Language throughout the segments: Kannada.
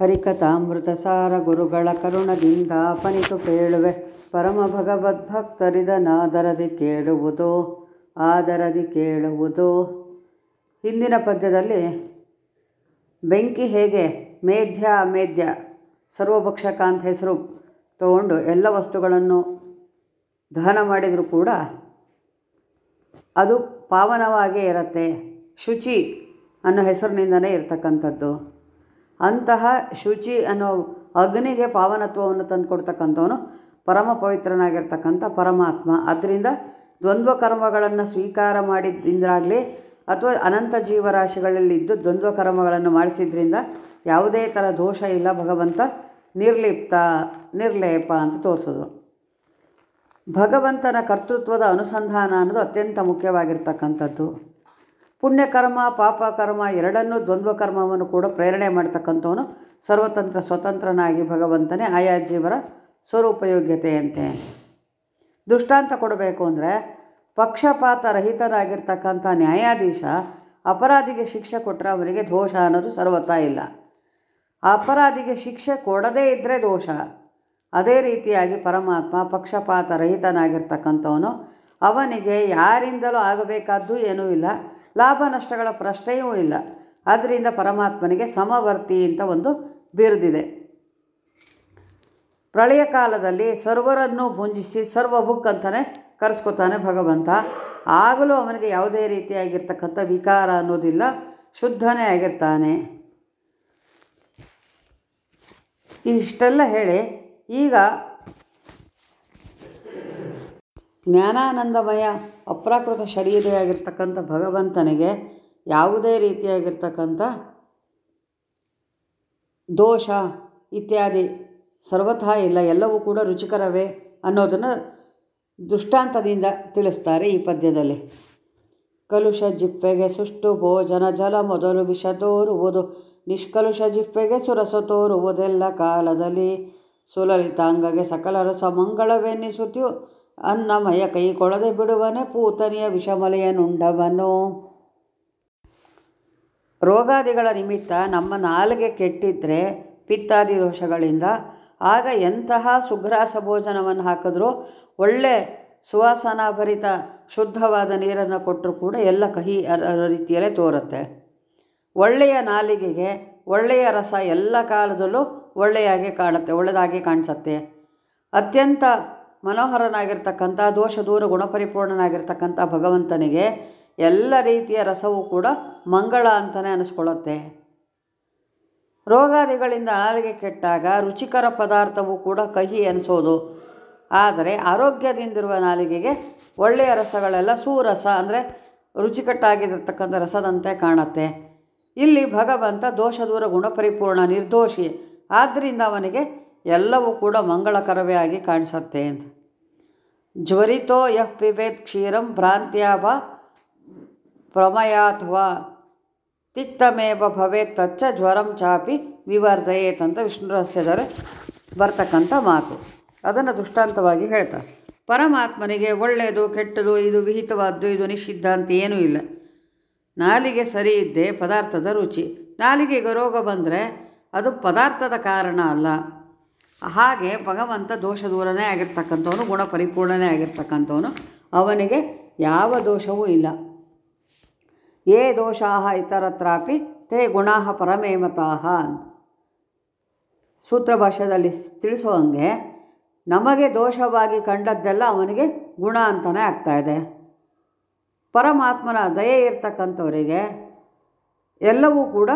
ಹರಿಕಥಾಮೃತ ಸಾರ ಗುರುಗಳ ಕರುಣದಿಂದ ಅಪನಿತು ಕೇಳುವೆ. ಪರಮ ಭಗವದ್ಭಕ್ತರಿದನಾದರದಿ ಕೇಳುವುದು, ಆದರದಿ ಕೇಳುವುದು. ಹಿಂದಿನ ಪದ್ಯದಲ್ಲಿ ಬೆಂಕಿ ಹೇಗೆ ಮೇಧ್ಯ ಅಮೇಧ್ಯ ಸರ್ವಭಕ್ಷಕ ಅಂತ ಹೆಸರು ತಗೊಂಡು ಎಲ್ಲ ವಸ್ತುಗಳನ್ನು ದಹನ ಮಾಡಿದರೂ ಕೂಡ ಅದು ಪಾವನವಾಗೇ ಇರುತ್ತೆ. ಶುಚಿ ಅನ್ನೋ ಹೆಸರಿನಿಂದಲೇ ಇರ್ತಕ್ಕಂಥದ್ದು. ಅಂತಹ ಶುಚಿ ಅನ್ನೋ ಅಗ್ನಿಗೆ ಪಾವನತ್ವವನ್ನು ತಂದುಕೊಡ್ತಕ್ಕಂಥವನು ಪರಮ ಪವಿತ್ರನಾಗಿರ್ತಕ್ಕಂಥ ಪರಮಾತ್ಮ. ಅದರಿಂದ ದ್ವಂದ್ವ ಕರ್ಮಗಳನ್ನು ಸ್ವೀಕಾರ ಮಾಡಿದ್ದರಿಂದಾಗಲಿ ಅಥವಾ ಅನಂತ ಜೀವರಾಶಿಗಳಲ್ಲಿ ಇದ್ದು ದ್ವಂದ್ವ ಕರ್ಮಗಳನ್ನು ಮಾಡಿಸಿದ್ರಿಂದ ಯಾವುದೇ ಥರ ದೋಷ ಇಲ್ಲ, ಭಗವಂತ ನಿರ್ಲಿಪ್ತ, ನಿರ್ಲೇಪ ಅಂತ ತೋರಿಸಿದ್ರು ಭಗವಂತನ ಕರ್ತೃತ್ವದ ಅನುಸಂಧಾನ ಅನ್ನೋದು ಅತ್ಯಂತ ಮುಖ್ಯವಾಗಿರ್ತಕ್ಕಂಥದ್ದು. ಪುಣ್ಯಕರ್ಮ, ಪಾಪಕರ್ಮ ಎರಡನ್ನೂ ದ್ವಂದ್ವಕರ್ಮವನ್ನು ಕೂಡ ಪ್ರೇರಣೆ ಮಾಡ್ತಕ್ಕಂಥವನು ಸರ್ವತಂತ್ರ ಸ್ವತಂತ್ರನಾಗಿ ಭಗವಂತನೇ, ಆಯಾ ಜೀವರ ಸ್ವರೂಪಯೋಗ್ಯತೆಯಂತೆ. ದೃಷ್ಟಾಂತ ಕೊಡಬೇಕು ಅಂದರೆ ಪಕ್ಷಪಾತ ರಹಿತನಾಗಿರ್ತಕ್ಕಂಥ ನ್ಯಾಯಾಧೀಶ ಅಪರಾಧಿಗೆ ಶಿಕ್ಷೆ ಕೊಟ್ಟರೆ ಅವರಿಗೆ ದೋಷ ಅನ್ನೋದು ಸರ್ವತಾ ಇಲ್ಲ. ಅಪರಾಧಿಗೆ ಶಿಕ್ಷೆ ಕೊಡದೇ ಇದ್ದರೆ ದೋಷ. ಅದೇ ರೀತಿಯಾಗಿ ಪರಮಾತ್ಮ ಪಕ್ಷಪಾತ ರಹಿತನಾಗಿರ್ತಕ್ಕಂಥವನು ಅವನಿಗೆ ಯಾರಿಂದಲೂ ಆಗಬೇಕಾದ್ದು ಏನೂ ಇಲ್ಲ. ಲಾಭ ನಷ್ಟಗಳ ಪ್ರಶ್ನೆಯೂ ಇಲ್ಲ. ಆದ್ದರಿಂದ ಪರಮಾತ್ಮನಿಗೆ ಸಮವರ್ತಿ ಅಂತ ಒಂದು ಬಿರುದಿದೆ. ಪ್ರಳಯ ಕಾಲದಲ್ಲಿ ಸರ್ವರನ್ನು ಪುಂಜಿಸಿ ಸರ್ವ ಬುಕ್ ಅಂತಲೇ ಕರೆಸ್ಕೊತಾನೆ ಭಗವಂತ. ಆಗಲೂ ಅವನಿಗೆ ಯಾವುದೇ ರೀತಿಯಾಗಿರ್ತಕ್ಕಂಥ ವಿಕಾರ ಅನ್ನೋದಿಲ್ಲ. ಶುದ್ಧನೇ ಆಗಿರ್ತಾನೆ. ಇಷ್ಟೆಲ್ಲ ಹೇಳಿ ಈಗ ಜ್ಞಾನಾನಂದಮಯ, ಅಪ್ರಾಕೃತ ಶರೀರಿಯಾಗಿರ್ತಕ್ಕಂಥ ಭಗವಂತನಿಗೆ ಯಾವುದೇ ರೀತಿಯಾಗಿರ್ತಕ್ಕಂಥ ದೋಷ ಇತ್ಯಾದಿ ಸರ್ವಥಾ ಇಲ್ಲ, ಎಲ್ಲವೂ ಕೂಡ ರುಚಿಕರವೇ ಅನ್ನೋದನ್ನು ದೃಷ್ಟಾಂತದಿಂದ ತಿಳಿಸ್ತಾರೆ ಈ ಪದ್ಯದಲ್ಲಿ. ಕಲುಷ ಜಿಪ್ಪೆಗೆ ಸುಷ್ಟು ಭೋಜನ ಜಲ ಮೊದಲು ವಿಷ ತೋರುವುದು, ನಿಷ್ಕಲುಷ ಜಿಪ್ಪೆಗೆ ಸುರಸ ತೋರುವುದೆಲ್ಲ ಕಾಲದಲ್ಲಿ ಸುಲಲಿತಾಂಗಗೆ ಸಕಲ ರಸ ಮಂಗಳವೆನ್ನಿಸುತ್ತೀಯು ಅನ್ನಮಯ ಕೈ ಕೊಳದೆ ಬಿಡುವನೆ ಪೂತನಿಯ ವಿಷಮಲೆಯನುಂಡವನು. ರೋಗಾದಿಗಳ ನಿಮಿತ್ತ ನಮ್ಮ ನಾಲಿಗೆ ಕೆಟ್ಟಿದ್ರೆ ಪಿತ್ತಾದಿ ದೋಷಗಳಿಂದ, ಆಗ ಎಂತಹ ಸುಗ್ರಾಸ ಭೋಜನವನ್ನು ಹಾಕಿದ್ರೂ ಒಳ್ಳೆ ಸುವಾಸನಾಭರಿತ ಶುದ್ಧವಾದ ನೀರನ್ನು ಕೊಟ್ಟರೂ ಕೂಡ ಎಲ್ಲ ಕಹಿ ರೀತಿಯಲ್ಲೇ ತೋರುತ್ತೆ. ಒಳ್ಳೆಯ ನಾಲಿಗೆಗೆ ಒಳ್ಳೆಯ ರಸ ಎಲ್ಲ ಕಾಲದಲ್ಲೂ ಒಳ್ಳೆಯಾಗಿ ಕಾಣುತ್ತೆ ಒಳ್ಳೆಯದಾಗಿ ಕಾಣಿಸುತ್ತೆ. ಅತ್ಯಂತ ಮನೋಹರನಾಗಿರ್ತಕ್ಕಂಥ, ದೋಷ ದೂರ ಗುಣಪರಿಪೂರ್ಣನಾಗಿರ್ತಕ್ಕಂಥ ಭಗವಂತನಿಗೆ ಎಲ್ಲ ರೀತಿಯ ರಸವೂ ಕೂಡ ಮಂಗಳ ಅಂತಲೇ ಅನಿಸ್ಕೊಳ್ಳುತ್ತೆ. ರೋಗಾದಿಗಳಿಂದ ನಾಲಿಗೆ ಕೆಟ್ಟಾಗ ರುಚಿಕರ ಪದಾರ್ಥವೂ ಕೂಡ ಕಹಿ ಅನಿಸೋದು. ಆದರೆ ಆರೋಗ್ಯದಿಂದಿರುವ ನಾಲಿಗೆಗೆ ಒಳ್ಳೆಯ ರಸಗಳೆಲ್ಲ ಸೂರಸ ಅಂದರೆ ರುಚಿಕಟ್ಟಾಗಿರತಕ್ಕಂಥ ರಸದಂತೆ ಕಾಣುತ್ತೆ. ಇಲ್ಲಿ ಭಗವಂತ ದೋಷ ದೂರ ಗುಣಪರಿಪೂರ್ಣ ನಿರ್ದೋಷಿ. ಆದ್ದರಿಂದ ಅವನಿಗೆ ಎಲ್ಲವೂ ಕೂಡ ಮಂಗಳಕರವೇ ಆಗಿ ಕಾಣಿಸುತ್ತೆ ಅಂತ. ಜ್ವರಿತೋ ಯಃ ಪಿಬೇತ್ ಕ್ಷೀರಂ ಭ್ರಾಂತ್ಯಾಭ ಪ್ರಮಯಾಥವಾ ತಿಕ್ತಮೇವ ಭವೇತ್ ತಚ್ಚ ಜ್ವರಂ ಚಾಪಿ ವಿವರ್ಧಯೇತ್ ಅಂತ ವಿಷ್ಣು ರಹಸ್ಯದಲ್ಲಿ ಬರ್ತಕ್ಕಂಥ ಮಾತು. ಅದನ್ನು ದೃಷ್ಟಾಂತವಾಗಿ ಹೇಳ್ತಾರೆ. ಪರಮಾತ್ಮನಿಗೆ ಒಳ್ಳೆಯದು ಕೆಟ್ಟದು, ಇದು ವಿಹಿತವಾದ್ದು, ಇದು ನಿಷಿದ್ಧ ಅಂತ ಏನೂ ಇಲ್ಲ. ನಾಲಿಗೆ ಸರಿ ಇದ್ದೇ ಪದಾರ್ಥದ ರುಚಿ. ನಾಲಿಗೆಗೆ ರೋಗ ಬಂದರೆ ಅದು ಪದಾರ್ಥದ ಕಾರಣ ಅಲ್ಲ. ಹಾಗೆ ಭಗವಂತ ದೋಷ ದೂರನೇ ಆಗಿರ್ತಕ್ಕಂಥವನು, ಗುಣ ಪರಿಪೂರ್ಣನೇ ಆಗಿರ್ತಕ್ಕಂಥವನು. ಅವನಿಗೆ ಯಾವ ದೋಷವೂ ಇಲ್ಲ. ಏ ದೋಷಾ ಇತರತ್ರಾಪಿ ತೇ ಗುಣಾ ಪರಮೇಮತಾಹ ಸೂತ್ರ ಭಾಷೆಯಲ್ಲಿ ತಿಳಿಸೋ ಹಂಗೆ ನಮಗೆ ದೋಷವಾಗಿ ಕಂಡದ್ದೆಲ್ಲ ಅವನಿಗೆ ಗುಣ ಅಂತಲೇ ಇದೆ. ಪರಮಾತ್ಮನ ದಯೆ ಇರ್ತಕ್ಕಂಥವರಿಗೆ ಎಲ್ಲವೂ ಕೂಡ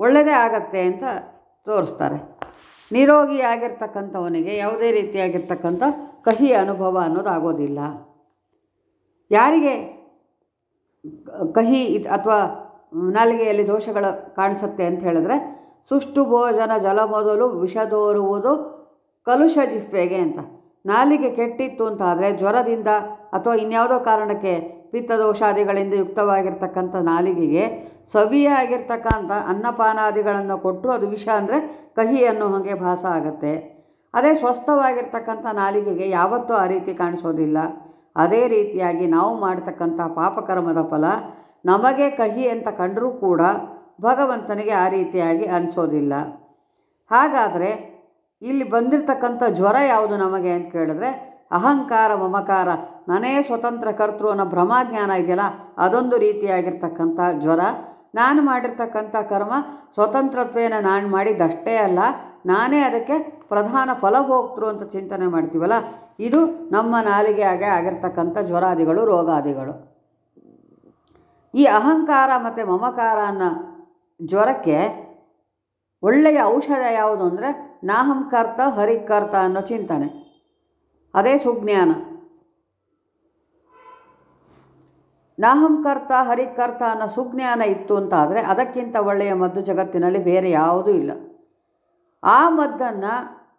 ಒಳ್ಳೆಯದೇ ಆಗತ್ತೆ ಅಂತ ತೋರಿಸ್ತಾರೆ. ನಿರೋಗಿಯಾಗಿರ್ತಕ್ಕಂಥವನಿಗೆ ಯಾವುದೇ ರೀತಿಯಾಗಿರ್ತಕ್ಕಂಥ ಕಹಿ ಅನುಭವ ಅನ್ನೋದಾಗೋದಿಲ್ಲ. ಯಾರಿಗೆ ಕಹಿ ಅಥವಾ ನಾಲಿಗೆಯಲ್ಲಿ ದೋಷಗಳು ಕಾಣಿಸುತ್ತೆ ಅಂತ ಹೇಳಿದ್ರೆ ಸುಷ್ಟು, ಭೋಜನ, ಜಲ ಮೊದಲು ವಿಷದೋರುವುದು ಕಲುಷ ಜಿಫ್ಫೆಗೆ ಅಂತ. ನಾಲಿಗೆ ಕೆಟ್ಟಿತ್ತು ಅಂತಾದರೆ ಜ್ವರದಿಂದ ಅಥವಾ ಇನ್ಯಾವುದೋ ಕಾರಣಕ್ಕೆ ಪಿತ್ತದೋಷಾದಿಗಳಿಂದ ಯುಕ್ತವಾಗಿರ್ತಕ್ಕಂಥ ನಾಲಿಗೆಗೆ ಸವಿಯಾಗಿರ್ತಕ್ಕಂಥ ಅನ್ನಪಾನಾದಿಗಳನ್ನು ಕೊಟ್ಟರು ಅದು ವಿಷ ಅಂದರೆ ಕಹಿ ಅನ್ನೋ ಹಾಗೆ ಭಾಸ ಆಗುತ್ತೆ. ಅದೇ ಸ್ವಸ್ಥವಾಗಿರ್ತಕ್ಕಂಥ ನಾಲಿಗೆಗೆ ಯಾವತ್ತೂ ಆ ರೀತಿ ಕಾಣಿಸೋದಿಲ್ಲ. ಅದೇ ರೀತಿಯಾಗಿ ನಾವು ಮಾಡ್ತಕ್ಕಂಥ ಪಾಪಕರ್ಮದ ಫಲ ನಮಗೆ ಕಹಿ ಅಂತ ಕಂಡರೂ ಕೂಡ ಭಗವಂತನಿಗೆ ಆ ರೀತಿಯಾಗಿ ಅನಿಸೋದಿಲ್ಲ. ಹಾಗಾದರೆ ಇಲ್ಲಿ ಬಂದಿರತಕ್ಕಂಥ ಜ್ವರ ಯಾವುದು ನಮಗೆ ಅಂತ ಕೇಳಿದ್ರೆ ಅಹಂಕಾರ ಮಮಕಾರ ನಾನೇ ಸ್ವತಂತ್ರ ಕರ್ತೃ ಅನ್ನೋ ಭ್ರಮಾಜ್ಞಾನ ಇದೆಯಲ್ಲ, ಅದೊಂದು ರೀತಿಯಾಗಿರ್ತಕ್ಕಂಥ ಜ್ವರ. ನಾನು ಮಾಡಿರ್ತಕ್ಕಂಥ ಕರ್ಮ ಸ್ವತಂತ್ರತ್ವೇನ ನಾನು ಮಾಡಿದ್ದಷ್ಟೇ ಅಲ್ಲ, ನಾನೇ ಅದಕ್ಕೆ ಪ್ರಧಾನ ಫಲಭೋಗ್ತರು ಅಂತ ಚಿಂತನೆ ಮಾಡ್ತೀವಲ್ಲ, ಇದು ನಮ್ಮ ನಾಲಿಗೆಯಾಗೆ ಆಗಿರ್ತಕ್ಕಂಥ ಜ್ವರಾದಿಗಳು, ರೋಗಾದಿಗಳು. ಈ ಅಹಂಕಾರ ಮತ್ತು ಮಮಕಾರ ಅನ್ನೋ ಜ್ವರಕ್ಕೆ ಒಳ್ಳೆಯ ಔಷಧ ಯಾವುದು ಅಂದರೆ ನಾಹಂಕರ್ತ ಹರಿಕರ್ತ ಅನ್ನೋ ಚಿಂತನೆ. ಅದೇ ಸುಜ್ಞಾನ. ನಾಹಂಕರ್ತ ಹರಿಕರ್ತ ಅನ್ನೋ ಸುಜ್ಞಾನ ಇತ್ತು ಅಂತಾದರೆ ಅದಕ್ಕಿಂತ ಒಳ್ಳೆಯ ಮದ್ದು ಜಗತ್ತಿನಲ್ಲಿ ಬೇರೆ ಯಾವುದೂ ಇಲ್ಲ. ಆ ಮದ್ದನ್ನು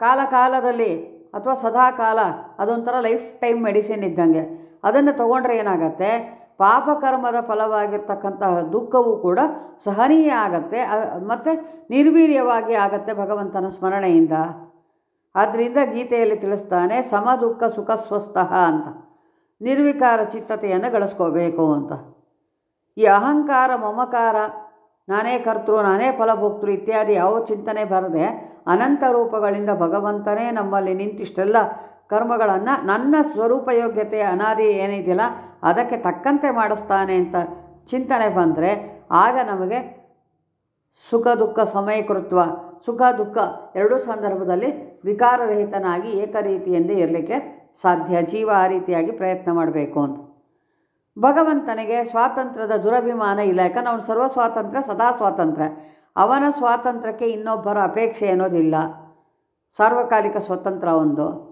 ಕಾಲಕಾಲದಲ್ಲಿ ಅಥವಾ ಸದಾ ಕಾಲ ಅದೊಂಥರ ಲೈಫ್ ಟೈಮ್ ಮೆಡಿಸಿನ್ ಇದ್ದಂಗೆ ಅದನ್ನು ತೊಗೊಂಡ್ರೆ ಏನಾಗತ್ತೆ? ಪಾಪಕರ್ಮದ ಫಲವಾಗಿರ್ತಕ್ಕಂತಹ ದುಃಖವೂ ಕೂಡ ಸಹನೀಯ ಆಗತ್ತೆ ಮತ್ತು ನಿರ್ವೀರ್ಯವಾಗಿ ಆಗತ್ತೆ ಭಗವಂತನ ಸ್ಮರಣೆಯಿಂದ. ಆದ್ದರಿಂದ ಗೀತೆಯಲ್ಲಿ ತಿಳಿಸ್ತಾನೆ, ಸಮ ದುಃಖ ಸುಖ ಸ್ವಸ್ಥಃ ಅಂತ. ನಿರ್ವಿಕಾರ ಚಿತ್ತತೆಯನ್ನು ಗಳಿಸ್ಕೋಬೇಕು ಅಂತ. ಈ ಅಹಂಕಾರ, ಮಮಕಾರ, ನಾನೇ ಕರ್ತೃ, ನಾನೇ ಫಲಭೋಕ್ತೃ ಇತ್ಯಾದಿ ಯಾವ ಚಿಂತನೆ ಬರದೆ ಅನಂತ ರೂಪಗಳಿಂದ ಭಗವಂತನೇ ನಮ್ಮಲ್ಲಿ ನಿಂತಿಷ್ಟೆಲ್ಲ ಕರ್ಮಗಳನ್ನು ನನ್ನ ಸ್ವರೂಪ ಯೋಗ್ಯತೆ ಅನಾದಿ ಏನಿದೆಯಲ್ಲ ಅದಕ್ಕೆ ತಕ್ಕಂತೆ ಮಾಡಿಸ್ತಾನೆ ಅಂತ ಚಿಂತನೆ ಬಂದರೆ ಆಗ ನಮಗೆ ಸುಖ, ದುಃಖ, ಸಮಯಕೃತ್ವ, ಸುಖ, ದುಃಖ ಎರಡೂ ಸಂದರ್ಭದಲ್ಲಿ ವಿಕಾರರಹಿತನಾಗಿ ಏಕರೀತಿಯಂದೇ ಇರಲಿಕ್ಕೆ ಸಾಧ್ಯ, ಜೀವ ಆ ರೀತಿಯಾಗಿ ಪ್ರಯತ್ನ ಮಾಡಬೇಕು ಅಂತ. ಭಗವಂತನಿಗೆ ಸ್ವಾತಂತ್ರ್ಯದ ದುರಭಿಮಾನ ಇಲ್ಲ, ಯಾಕಂದ್ರೆ ಅವನು ಸರ್ವ ಸ್ವಾತಂತ್ರ್ಯ, ಸದಾ ಸ್ವಾತಂತ್ರ್ಯ. ಅವನ ಸ್ವಾತಂತ್ರ್ಯಕ್ಕೆ ಇನ್ನೊಬ್ಬರ ಅಪೇಕ್ಷೆ ಅನ್ನೋದಿಲ್ಲ. ಸಾರ್ವಕಾಲಿಕ ಸ್ವತಂತ್ರ ಒಂದು.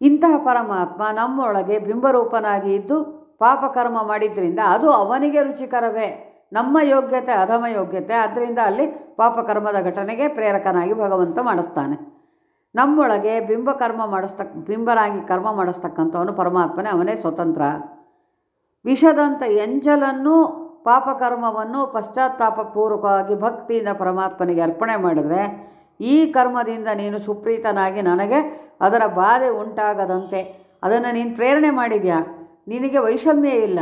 ಇಂತಹ ಪರಮಾತ್ಮ ನಮ್ಮೊಳಗೆ ಬಿಂಬರೂಪನಾಗಿ ಇದ್ದು ಪಾಪಕರ್ಮ ಮಾಡಿದ್ರಿಂದ ಅದು ಅವನಿಗೆ ರುಚಿಕರವೇ. ನಮ್ಮ ಯೋಗ್ಯತೆ, ಅಧಮ ಯೋಗ್ಯತೆ ಅದರಿಂದ ಅಲ್ಲಿ ಪಾಪಕರ್ಮದ ಘಟನೆಗೆ ಪ್ರೇರಕನಾಗಿ ಭಗವಂತ ಮಾಡಿಸ್ತಾನೆ. ನಮ್ಮೊಳಗೆ ಬಿಂಬ ಕರ್ಮ ಮಾಡಿಸ್ತಕ್ಕ ಬಿಂಬರಾಗಿ ಕರ್ಮ ಮಾಡಿಸ್ತಕ್ಕಂಥವನು ಪರಮಾತ್ಮನೇ, ಅವನೇ ಸ್ವತಂತ್ರ. ವಿಷದಂಥ ಎಂಜಲನ್ನು ಪಾಪಕರ್ಮವನ್ನು ಪಶ್ಚಾತ್ತಾಪಪೂರ್ವಕವಾಗಿ ಭಕ್ತಿಯಿಂದ ಪರಮಾತ್ಮನಿಗೆ ಅರ್ಪಣೆ ಮಾಡಿದರೆ, ಈ ಕರ್ಮದಿಂದ ನೀನು ಸುಪ್ರೀತನಾಗಿ ನನಗೆ ಅದರ ಬಾಧೆ ಉಂಟಾಗದಂತೆ. ಅದನ್ನು ನೀನು ಪ್ರೇರಣೆ ಮಾಡಿದ್ಯಾ? ನಿನಗೆ ವೈಷಮ್ಯ ಇಲ್ಲ.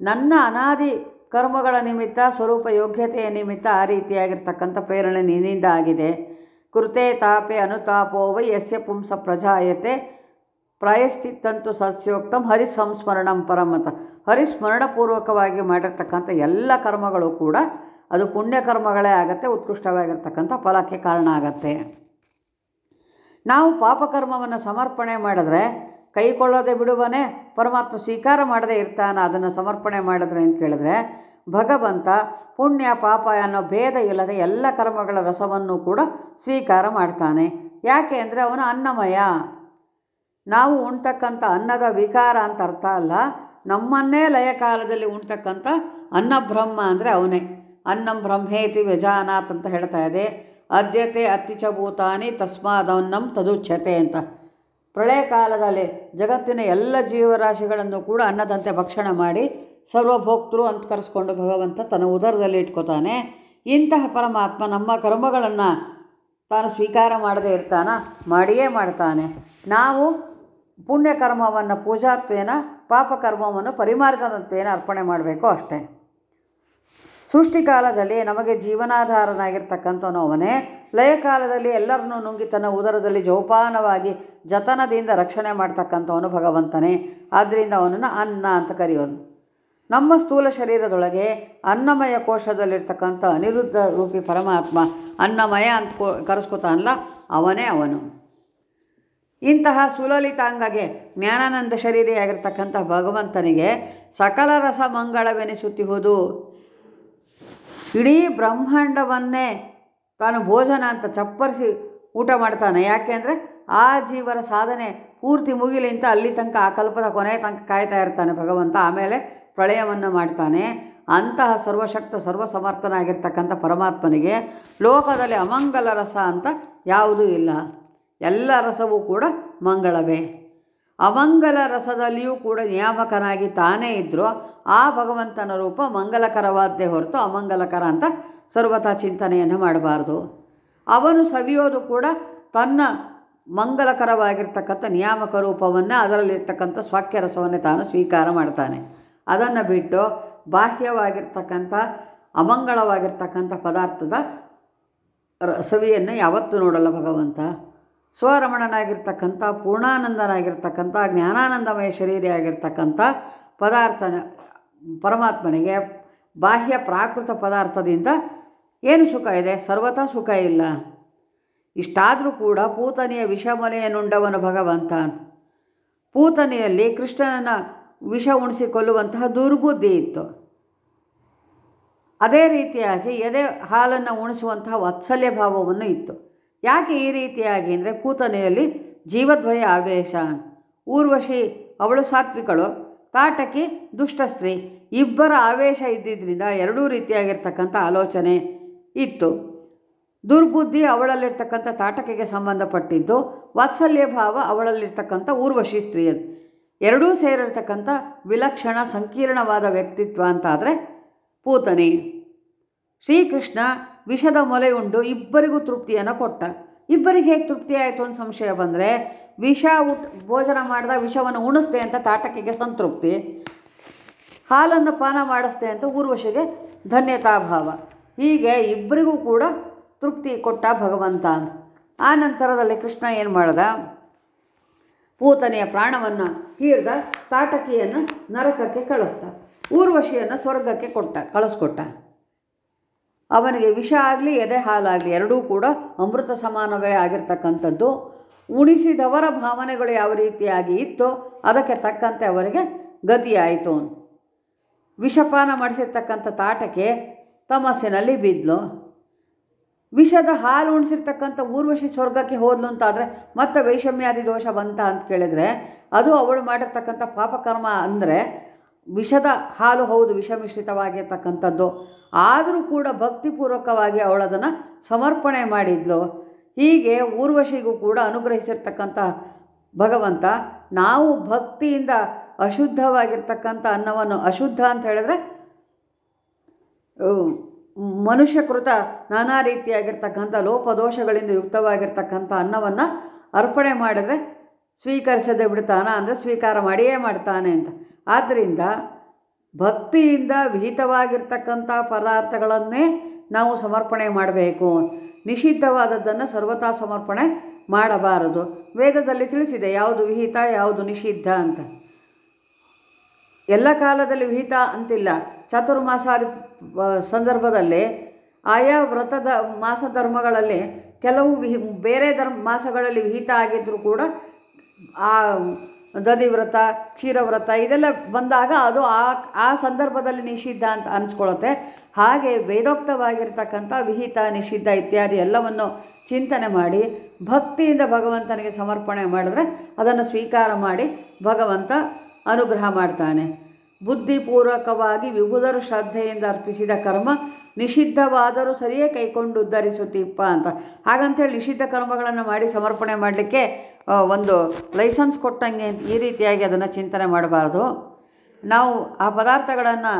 ನನ್ನ ಅನಾದಿ ಕರ್ಮಗಳ ನಿಮಿತ್ತ, ಸ್ವರೂಪ ಯೋಗ್ಯತೆಯ ನಿಮಿತ್ತ ಆ ರೀತಿಯಾಗಿರ್ತಕ್ಕಂಥ ಪ್ರೇರಣೆ ನಿನ್ನಿಂದ ಆಗಿದೆ. ಕೃತೆ ತಾಪೆ ಅನುತಾಪೋ ವೈ ಯಸ್ಯ ಪುಂಸ ಪ್ರಜಾಯತೆ ಪ್ರಾಯಶ್ಚಿತ್ತಂತು ಸಸ್ಯೋಕ್ತಂ ಹರಿಸಂಸ್ಮರಣಂ ಪರಮತ. ಹರಿಸ್ಮರಣಪೂರ್ವಕವಾಗಿ ಮಾಡಿರ್ತಕ್ಕಂಥ ಎಲ್ಲ ಕರ್ಮಗಳು ಕೂಡ ಅದು ಪುಣ್ಯಕರ್ಮಗಳೇ ಆಗತ್ತೆ, ಉತ್ಕೃಷ್ಟವಾಗಿರ್ತಕ್ಕಂಥ ಫಲಕ್ಕೆ ಕಾರಣ ಆಗತ್ತೆ. ನಾವು ಪಾಪಕರ್ಮವನ್ನು ಸಮರ್ಪಣೆ ಮಾಡಿದ್ರೆ, ಕೈಕೊಳ್ಳೋದೆ ಬಿಡುವನೇ, ಪರಮಾತ್ಮ ಸ್ವೀಕಾರ ಮಾಡದೇ ಇರ್ತಾನೆ, ಅದನ್ನು ಸಮರ್ಪಣೆ ಮಾಡಿದ್ರೆ ಅಂತ ಕೇಳಿದ್ರೆ ಭಗವಂತ ಪುಣ್ಯ ಪಾಪ ಅನ್ನೋ ಭೇದ ಇಲ್ಲದೆ ಎಲ್ಲ ಕರ್ಮಗಳ ರಸವನ್ನು ಕೂಡ ಸ್ವೀಕಾರ ಮಾಡ್ತಾನೆ. ಯಾಕೆ ಅಂದರೆ ಅವನು ಅನ್ನಮಯ. ನಾವು ಉಣ್ತಕ್ಕಂಥ ಅನ್ನದ ವಿಕಾರ ಅಂತ ಅರ್ಥ ಅಲ್ಲ. ನಮ್ಮನ್ನೇ ಲಯಕಾಲದಲ್ಲಿ ಉಣ್ತಕ್ಕಂಥ ಅನ್ನಬ್ರಹ್ಮ ಅಂದರೆ ಅವನೇ. ಅನ್ನಂ ಬ್ರಹ್ಮೇತಿ ವ್ಯಜಾನಾಥ್ ಅಂತ ಹೇಳ್ತಾ ಇದೆ. ಅದ್ಯತೆ ಅತಿಚಭೂತಾನಿ ತಸ್ಮಾದನ್ನಂ ತದುಚ್ಛತೆ ಅಂತ. ಪ್ರಳಯ ಕಾಲದಲ್ಲಿ ಜಗತ್ತಿನ ಎಲ್ಲ ಜೀವರಾಶಿಗಳನ್ನು ಕೂಡ ಅನ್ನದಂತೆ ಭಕ್ಷಣ ಮಾಡಿ ಸರ್ವಭೋಕ್ತೃ ಅಂತ ಕರೆಸ್ಕೊಂಡು ಭಗವಂತ ತನ್ನ ಉದರದಲ್ಲಿ ಇಟ್ಕೋತಾನೆ. ಇಂತಹ ಪರಮಾತ್ಮ ನಮ್ಮ ಕರ್ಮಗಳನ್ನು ತಾನು ಸ್ವೀಕಾರ ಮಾಡದೇ ಇರ್ತಾನ, ಮಾಡಿಯೇ ಮಾಡ್ತಾನೆ. ನಾವು ಪುಣ್ಯಕರ್ಮವನ್ನು, ಪೂಜಾತ್ವೇನ, ಪಾಪಕರ್ಮವನ್ನು ಪರಿಮಾರ್ಜನತ್ವೇನ ಅರ್ಪಣೆ ಮಾಡಬೇಕು ಅಷ್ಟೇ. ಸೃಷ್ಟಿಕಾಲದಲ್ಲಿ ನಮಗೆ ಜೀವನಾಧಾರನಾಗಿರ್ತಕ್ಕಂಥವನವನೇ ಲಯಕಾಲದಲ್ಲಿ ಎಲ್ಲರನ್ನೂ ನುಂಗಿ ತನ್ನ ಉದರದಲ್ಲಿ ಜೋಪಾನವಾಗಿ ಜತನದಿಂದ ರಕ್ಷಣೆ ಮಾಡ್ತಕ್ಕಂಥವನು ಭಗವಂತನೇ. ಆದ್ದರಿಂದ ಅವನನ್ನು ಅನ್ನ ಅಂತ ಕರೆಯೋದು. ನಮ್ಮ ಸ್ಥೂಲ ಶರೀರದೊಳಗೆ ಅನ್ನಮಯ ಕೋಶದಲ್ಲಿರ್ತಕ್ಕಂಥ ಅನಿರುದ್ಧ ರೂಪಿ ಪರಮಾತ್ಮ ಅನ್ನಮಯ ಅಂತ ಕೋ ಕರೆಸ್ಕೊತಾನಲ್ಲ, ಅವನೇ ಅವನು. ಇಂತಹ ಸುಲಲಿತಾಂಗಗೆ ಜ್ಞಾನಾನಂದ ಶರೀರಿಯಾಗಿರ್ತಕ್ಕಂಥ ಭಗವಂತನಿಗೆ ಸಕಲ ರಸ ಮಂಗಳವೆನಿಸುತ್ತಿಹುದು ಇಡೀ ಬ್ರಹ್ಮಾಂಡವನ್ನೇ ತಾನು ಭೋಜನ ಅಂತ ಚಪ್ಪರಿಸಿ ಊಟ ಮಾಡ್ತಾನೆ. ಯಾಕೆ ಅಂದರೆ ಆ ಜೀವರ ಸಾಧನೆ ಪೂರ್ತಿ ಮುಗಿಲಿ ಅಂತ ಅಲ್ಲಿ ತನಕ ಆ ಕಲ್ಪದ ಕೊನೆ ತನಕ ಕಾಯ್ತಾ ಇರ್ತಾನೆ ಭಗವಂತ. ಆಮೇಲೆ ಪ್ರಳಯವನ್ನು ಮಾಡ್ತಾನೆ. ಅಂತಹ ಸರ್ವಶಕ್ತ, ಸರ್ವಸಮರ್ಥನಾಗಿರ್ತಕ್ಕಂಥ ಪರಮಾತ್ಮನಿಗೆ ಲೋಕದಲ್ಲಿ ಅಮಂಗಲ ರಸ ಅಂತ ಯಾವುದೂ ಇಲ್ಲ. ಎಲ್ಲ ರಸವೂ ಕೂಡ ಮಂಗಳವೇ. ಅಮಂಗಲ ರಸದಲ್ಲಿಯೂ ಕೂಡ ನಿಯಾಮಕನಾಗಿ ತಾನೇ ಇದ್ದರೂ ಆ ಭಗವಂತನ ರೂಪ ಮಂಗಲಕರವಾದ್ದೇ ಹೊರತು ಅಮಂಗಲಕರ ಅಂತ ಸರ್ವತಾ ಚಿಂತನೆಯನ್ನು ಮಾಡಬಾರ್ದು. ಅವನು ಸವಿಯೋದು ಕೂಡ ತನ್ನ ಮಂಗಲಕರವಾಗಿರ್ತಕ್ಕಂಥ ನಿಯಾಮಕ ರೂಪವನ್ನು ಅದರಲ್ಲಿರ್ತಕ್ಕಂಥ ಸ್ವಾಕ್ಯ ರಸವನ್ನೇ ತಾನು ಸ್ವೀಕಾರ ಮಾಡ್ತಾನೆ. ಅದನ್ನು ಬಿಟ್ಟು ಬಾಹ್ಯವಾಗಿರ್ತಕ್ಕಂಥ, ಅಮಂಗಳವಾಗಿರ್ತಕ್ಕಂಥ ಪದಾರ್ಥದ ಸವಿಯನ್ನು ಯಾವತ್ತೂ ನೋಡಲ್ಲ ಭಗವಂತ. ಸ್ವರಮಣನಾಗಿರ್ತಕ್ಕಂಥ, ಪೂರ್ಣಾನಂದನಾಗಿರ್ತಕ್ಕಂಥ, ಜ್ಞಾನಾನಂದಮಯ ಶರೀರಿಯಾಗಿರ್ತಕ್ಕಂಥ ಪದಾರ್ಥನ, ಪರಮಾತ್ಮನಿಗೆ ಬಾಹ್ಯ ಪ್ರಾಕೃತ ಪದಾರ್ಥದಿಂದ ಏನು ಸುಖ ಇದೆ? ಸರ್ವತಾ ಸುಖ ಇಲ್ಲ. ಇಷ್ಟಾದರೂ ಕೂಡ ಪೂತನೆಯ ವಿಷಮನೆಯನ್ನುಂಡವನು ಭಗವಂತ. ಪೂತನಿಯಲ್ಲಿ ಕೃಷ್ಣನನ್ನು ವಿಷ ಉಣಿಸಿಕೊಳ್ಳುವಂತಹ ದುರ್ಬುದ್ಧಿ ಇತ್ತು. ಅದೇ ರೀತಿಯಾಗಿ ಎದೆ ಹಾಲನ್ನು ಉಣಿಸುವಂತಹ ವಾತ್ಸಲ್ಯ ಭಾವವನ್ನು ಇತ್ತು. ಯಾಕೆ ಈ ರೀತಿಯಾಗಿ ಅಂದರೆ ಕೂತನೆಯಲ್ಲಿ ಜೀವದ್ವಯ ಆವೇಶ. ಊರ್ವಶಿ, ಅವಳು ಸಾತ್ವಿಕಳು, ತಾಟಕಿ ದುಷ್ಟ ಸ್ತ್ರೀ ಇಬ್ಬರ ಆವೇಶ ಇದ್ದಿದ್ದರಿಂದ ಎರಡೂ ರೀತಿಯಾಗಿರ್ತಕ್ಕಂಥ ಆಲೋಚನೆ ಇತ್ತು. ದುರ್ಬುದ್ಧಿ ಅವಳಲ್ಲಿರ್ತಕ್ಕಂಥ ತಾಟಕಿಗೆ ಸಂಬಂಧಪಟ್ಟಿದ್ದು, ವಾತ್ಸಲ್ಯ ಭಾವ ಅವಳಲ್ಲಿರ್ತಕ್ಕಂಥ ಊರ್ವಶಿ ಸ್ತ್ರೀಯದು ಎರಡೂ ಸೇರಿರ್ತಕ್ಕಂಥ ವಿಲಕ್ಷಣ ಸಂಕೀರ್ಣವಾದ ವ್ಯಕ್ತಿತ್ವ ಅಂತಾದರೆ ಪೂತನಿ. ಶ್ರೀಕೃಷ್ಣ ವಿಷದ ಮೊಲೆ ಉಂಡು ಇಬ್ಬರಿಗೂ ತೃಪ್ತಿಯನ್ನು ಕೊಟ್ಟ. ಇಬ್ಬರಿಗೆ ಹೇಗೆ ತೃಪ್ತಿ ಆಯಿತು ಅಂತ ಸಂಶಯ ಬಂದರೆ ವಿಷ ಉಟ್ ಭೋಜನ ಮಾಡಿದಾಗ ವಿಷವನ್ನು ಉಣಿಸ್ದೆ ಅಂತ ತಾಟಕಿಗೆ ಸಂತೃಪ್ತಿ. ಹಾಲನ್ನು ಪಾನ ಮಾಡಿಸ್ದೆ ಅಂತ ಊರ್ವಶಿಗೆ ಧನ್ಯತಾಭಾವ. ಹೀಗೆ ಇಬ್ಬರಿಗೂ ಕೂಡ ತೃಪ್ತಿ ಕೊಟ್ಟ ಭಗವಂತ. ಆ ನಂತರದಲ್ಲಿ ಕೃಷ್ಣ ಏನು ಮಾಡ್ದ? ಪೂತನೆಯ ಪ್ರಾಣವನ್ನು ಹೀರ್ದ ತಾಟಕಿಯನ್ನು ನರಕಕ್ಕೆ ಕಳಿಸ್ದ. ಊರ್ವಶಿಯನ್ನು ಸ್ವರ್ಗಕ್ಕೆ ಕೊಟ್ಟ, ಕಳಿಸ್ಕೊಟ್ಟ. ಅವನಿಗೆ ವಿಷ ಆಗಲಿ, ಎದೆ ಹಾಲಾಗಲಿ, ಎರಡೂ ಕೂಡ ಅಮೃತ ಸಮಾನವೇ ಆಗಿರ್ತಕ್ಕಂಥದ್ದು. ಉಣಿಸಿದವರ ಭಾವನೆಗಳು ಯಾವ ರೀತಿಯಾಗಿ ಇತ್ತೋ ಅದಕ್ಕೆ ತಕ್ಕಂತೆ ಅವರಿಗೆ ಗತಿಯಾಯಿತು. ವಿಷಪಾನ ಮಾಡಿಸಿರ್ತಕ್ಕಂಥ ತಾಟಕ್ಕೆ ತಮಸ್ಸಿನಲ್ಲಿ ಬಿದ್ಲು. ವಿಷದ ಹಾಲು ಉಣಿಸಿರ್ತಕ್ಕಂಥ ಊರ್ವಶಿ ಸ್ವರ್ಗಕ್ಕೆ ಹೋದ್ಲು ಅಂತಾದರೆ ಮತ್ತೆ ವೈಷಮ್ಯಾದಿ ದೋಷ ಬಂತ ಅಂತ ಕೇಳಿದರೆ ಅದು ಅವಳು ಮಾಡಿರ್ತಕ್ಕಂಥ ಪಾಪಕರ್ಮ ಅಂದರೆ ವಿಷದ ಹಾಲು ಹೌದು, ವಿಷಮಿಶ್ರಿತವಾಗಿರ್ತಕ್ಕಂಥದ್ದು. ಆದರೂ ಕೂಡ ಭಕ್ತಿಪೂರ್ವಕವಾಗಿ ಅವಳದನ್ನು ಸಮರ್ಪಣೆ ಮಾಡಿದ್ಲು. ಹೀಗೆ ಊರ್ವಶಿಗೂ ಕೂಡ ಅನುಗ್ರಹಿಸಿರ್ತಕ್ಕಂಥ ಭಗವಂತ ನಾವು ಭಕ್ತಿಯಿಂದ ಅಶುದ್ಧವಾಗಿರ್ತಕ್ಕಂಥ ಅನ್ನವನ್ನು ಅಶುದ್ಧ ಅಂತ ಹೇಳಿದ್ರೆ ಮನುಷ್ಯಕೃತ ನಾನಾ ರೀತಿಯಾಗಿರ್ತಕ್ಕಂಥ ಲೋಪದೋಷಗಳಿಂದ ಯುಕ್ತವಾಗಿರ್ತಕ್ಕಂಥ ಅನ್ನವನ್ನು ಅರ್ಪಣೆ ಮಾಡಿದ್ರೆ ಸ್ವೀಕರಿಸದೆ ಬಿಡ್ತಾನ ಅಂದರೆ ಸ್ವೀಕಾರ ಮಾಡಿಯೇ ಮಾಡ್ತಾನೆ ಅಂತ. ಆದ್ದರಿಂದ ಭಕ್ತಿಯಿಂದ ವಿಹಿತವಾಗಿರ್ತಕ್ಕಂಥ ಪದಾರ್ಥಗಳನ್ನೇ ನಾವು ಸಮರ್ಪಣೆ ಮಾಡಬೇಕು. ನಿಷಿದ್ಧವಾದದ್ದನ್ನು ಸರ್ವತಾ ಸಮರ್ಪಣೆ ಮಾಡಬಾರದು. ವೇದದಲ್ಲಿ ತಿಳಿಸಿದೆ, ಯಾವುದು ವಿಹಿತ, ಯಾವುದು ನಿಷಿದ್ಧ ಅಂತ. ಎಲ್ಲ ಕಾಲದಲ್ಲಿ ವಿಹಿತ ಅಂತಿಲ್ಲ. ಚತುರ್ಮಾಸಾದಿ ಸಂದರ್ಭದಲ್ಲಿ ಆಯಾ ವ್ರತದ ಮಾಸ ಧರ್ಮಗಳಲ್ಲಿ ಕೆಲವು ವಿಹಿ, ಬೇರೆ ಧರ್ಮ, ಮಾಸಗಳಲ್ಲಿ ವಿಹಿತ ಆಗಿದ್ದರೂ ಕೂಡ ಆ ದಧಿ ವ್ರತ ಕ್ಷೀರವ್ರತ ಇದೆಲ್ಲ ಬಂದಾಗ ಅದು ಆ ಆ ಸಂದರ್ಭದಲ್ಲಿ ನಿಷಿದ್ಧ ಅಂತ ಅನಿಸ್ಕೊಳ್ಳುತ್ತೆ ಹಾಗೆ ವೇದೋಕ್ತವಾಗಿರ್ತಕ್ಕಂಥ ವಿಹಿತ, ನಿಷಿದ್ಧ ಇತ್ಯಾದಿ ಎಲ್ಲವನ್ನು ಚಿಂತನೆ ಮಾಡಿ, ಭಕ್ತಿಯಿಂದ ಭಗವಂತನಿಗೆ ಸಮರ್ಪಣೆ ಮಾಡಿದ್ರೆ ಅದನ್ನು ಸ್ವೀಕಾರ ಮಾಡಿ ಭಗವಂತ ಅನುಗ್ರಹ ಮಾಡ್ತಾನೆ. ಬುದ್ಧಿಪೂರ್ವಕವಾಗಿ ವಿಭುಧರು ಶ್ರದ್ಧೆಯಿಂದ ಅರ್ಪಿಸಿದ ಕರ್ಮ ನಿಷಿದ್ಧವಾದರೂ ಸರಿಯೇ ಕೈಕೊಂಡು ಉದ್ಧರಿಸುತ್ತೀಪ್ಪ ಅಂತ. ಹಾಗಂತೇಳಿ ನಿಷಿದ್ಧ ಕರ್ಮಗಳನ್ನು ಮಾಡಿ ಸಮರ್ಪಣೆ ಮಾಡಲಿಕ್ಕೆ ಒಂದು ಲೈಸೆನ್ಸ್ ಕೊಟ್ಟಂಗೆ ಈ ರೀತಿಯಾಗಿ ಅದನ್ನು ಚಿಂತನೆ ಮಾಡಬಾರ್ದು. ನಾವು ಆ ಪದಾರ್ಥಗಳನ್ನು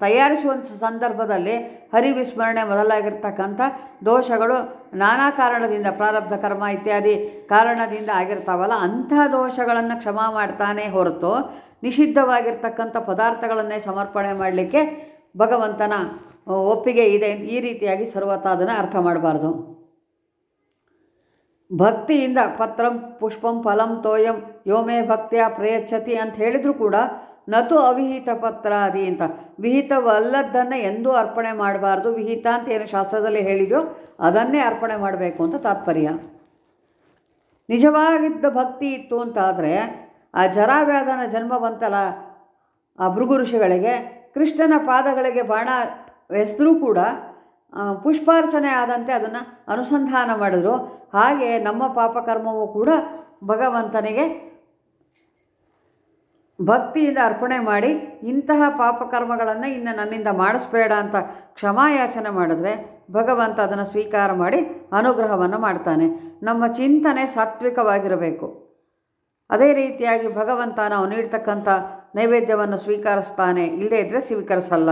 ತಯಾರಿಸುವಂಥ ಸಂದರ್ಭದಲ್ಲಿ ಹರಿವಿಸ್ಮರಣೆ ಮೊದಲಾಗಿರ್ತಕ್ಕಂಥ ದೋಷಗಳು ನಾನಾ ಕಾರಣದಿಂದ ಪ್ರಾರಬ್ಧ ಕರ್ಮ ಇತ್ಯಾದಿ ಕಾರಣದಿಂದ ಆಗಿರ್ತಾವಲ್ಲ, ಅಂಥ ದೋಷಗಳನ್ನು ಕ್ಷಮ ಮಾಡ್ತಾನೆ ಹೊರತು ನಿಷಿದ್ಧವಾಗಿರ್ತಕ್ಕಂಥ ಪದಾರ್ಥಗಳನ್ನೇ ಸಮರ್ಪಣೆ ಮಾಡಲಿಕ್ಕೆ ಭಗವಂತನ ಒಪ್ಪಿಗೆ ಇದೆ. ಈ ರೀತಿಯಾಗಿ ಸರ್ವತಾ ಅದನ್ನು ಅರ್ಥ ಮಾಡಬಾರ್ದು. ಭಕ್ತಿಯಿಂದ ಪತ್ರಂ ಪುಷ್ಪಂ ಫಲಂ ತೋಯಂ ಯೋಮೇ ಭಕ್ತಿಯ ಪ್ರಯಚ್ಛತಿ ಅಂತ ಹೇಳಿದರೂ ಕೂಡ ನತು ಅವಿಹಿತ ಪತ್ರಾದಿ ಅಂತ. ವಿಹಿತವಲ್ಲದ್ದನ್ನು ಎಂದೂ ಅರ್ಪಣೆ ಮಾಡಬಾರ್ದು. ವಿಹಿತ ಅಂತ ಏನು ಶಾಸ್ತ್ರದಲ್ಲಿ ಹೇಳಿದೆಯೋ ಅದನ್ನೇ ಅರ್ಪಣೆ ಮಾಡಬೇಕು ಅಂತ ತಾತ್ಪರ್ಯ. ನಿಜವಾಗಿದ್ದ ಭಕ್ತಿ ಇತ್ತು ಅಂತಾದರೆ ಆ ಜರಾವ್ಯಾಧನ ಜನ್ಮ ಬಂತಲ್ಲ ಆ ಭೃಗು ಋಷಿಗಳಿಗೆ ಕೃಷ್ಣನ ಪಾದಗಳಿಗೆ ಬಾಣ ಹೆಸರು ಕೂಡ ಪುಷ್ಪಾರ್ಚನೆ ಆದಂತೆ ಅದನ್ನು ಅನುಸಂಧಾನ ಮಾಡಿದ್ರು. ಹಾಗೆ ನಮ್ಮ ಪಾಪಕರ್ಮವೂ ಕೂಡ ಭಗವಂತನಿಗೆ ಭಕ್ತಿಯಿಂದ ಅರ್ಪಣೆ ಮಾಡಿ ಇಂತಹ ಪಾಪಕರ್ಮಗಳನ್ನು ಇನ್ನು ನನ್ನಿಂದ ಮಾಡಿಸ್ಬೇಡ ಅಂತ ಕ್ಷಮಾಯಾಚನೆ ಮಾಡಿದ್ರೆ ಭಗವಂತ ಅದನ್ನು ಸ್ವೀಕಾರ ಮಾಡಿ ಅನುಗ್ರಹವನ್ನು ಮಾಡ್ತಾನೆ. ನಮ್ಮ ಚಿಂತನೆ ಸಾತ್ವಿಕವಾಗಿರಬೇಕು. ಅದೇ ರೀತಿಯಾಗಿ ಭಗವಂತ ನಾವು ನೀಡ್ತಕ್ಕಂಥ ನೈವೇದ್ಯವನ್ನು ಸ್ವೀಕರಿಸ್ತಾನೆ ಇಲ್ಲದೇ ಇದ್ದರೆ ಸ್ವೀಕರಿಸಲ್ಲ.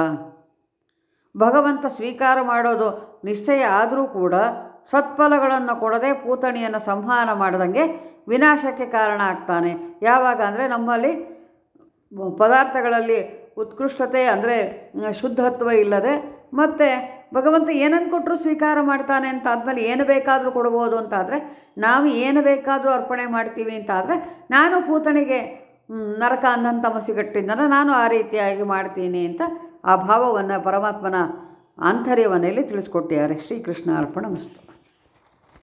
ಭಗವಂತ ಸ್ವೀಕಾರ ಮಾಡೋದು ನಿಶ್ಚಯ ಆದರೂ ಕೂಡ ಸತ್ಫಲಗಳನ್ನು ಕೊಡದೆ ಪೂತಣಿಯನ್ನು ಸಂಹಾರ ಮಾಡ್ದಂಗೆ ವಿನಾಶಕ್ಕೆ ಕಾರಣ ಆಗ್ತಾನೆ. ಯಾವಾಗ ಅಂದರೆ ನಮ್ಮಲ್ಲಿ ಪದಾರ್ಥಗಳಲ್ಲಿ ಉತ್ಕೃಷ್ಟತೆ ಅಂದರೆ ಶುದ್ಧತ್ವ ಇಲ್ಲದೆ ಮತ್ತು ಭಗವಂತ ಏನನ್ನು ಕೊಟ್ಟರು ಸ್ವೀಕಾರ ಮಾಡ್ತಾನೆ ಅಂತ ಆದಮೇಲೆ ಏನು ಬೇಕಾದರೂ ಕೊಡ್ಬೋದು ಅಂತಾದರೆ ನಾವು ಏನು ಬೇಕಾದರೂ ಅರ್ಪಣೆ ಮಾಡ್ತೀವಿ ಅಂತಾದರೆ ನಾನು ಪೂತಣಿಗೆ ಮ್, ನರಕ ಅನ್ನಂತ ತಮಸಿಗಟ್ಟಿದ್ದನ ನಾನು ಆ ರೀತಿಯಾಗಿ ಮಾಡ್ತೀನಿ ಅಂತ ಆ ಭಾವವನ್ನು ಪರಮಾತ್ಮನ ಆಂತರ್ಯವನ್ನು ಇಲ್ಲಿ ತಿಳಿಸ್ಕೊಟ್ಟಿದ್ದಾರೆ. ಶ್ರೀಕೃಷ್ಣ ಅರ್ಪಣ ಮಸ್ತು.